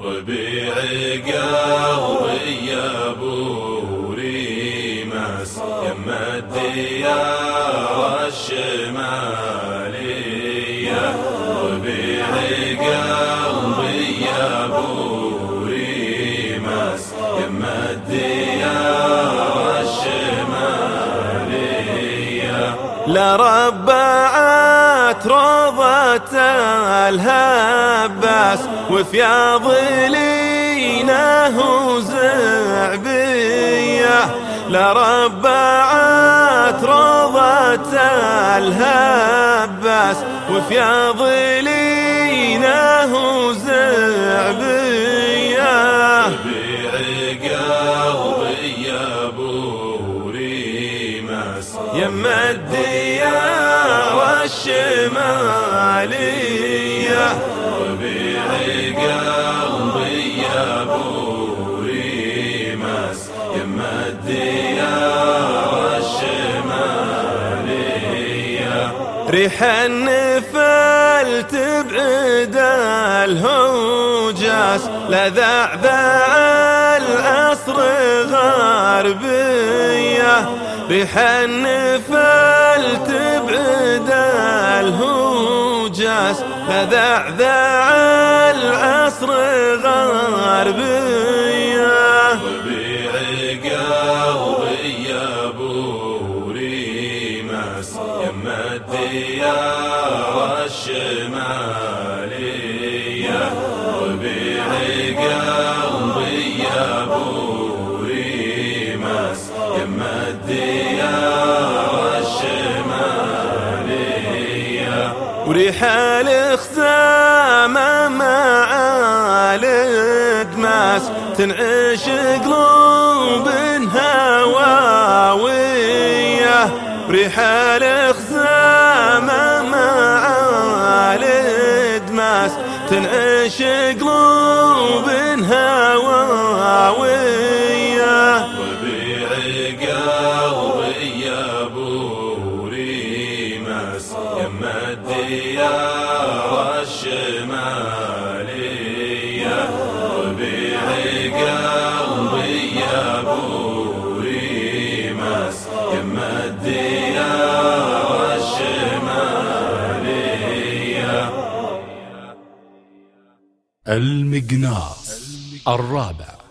ربيع قلبي يا بوري مس يم الديار الشمالية ربيع قلبي يا بوري مس يم الديار الشمالية لا ربعت روضة الهباس وفياض لينه زعبية لربعت روضة الهباس وفياض لينه زعبية قلبي يا بوري مس يم الديار الشمالية ربيع قلبي يا بوري مس يم الديار الشمالية ريح النفل تبعد الهوجاس لذعذع العصر النفل تبعد الهوجاس لذعذع العصر غربية. ربيع قلبي يا بوري مس يم الديار الشمالية الديار الشمالية وريح الخزامة مع الدماس تنعش قلوب هواوية. وريح الخزامة مع الدماس تنعش قلوب هواوية. يم الديار الشمالية ربيع قلبي يا بوري مس يم الديار الشمالية المقناص الرابع.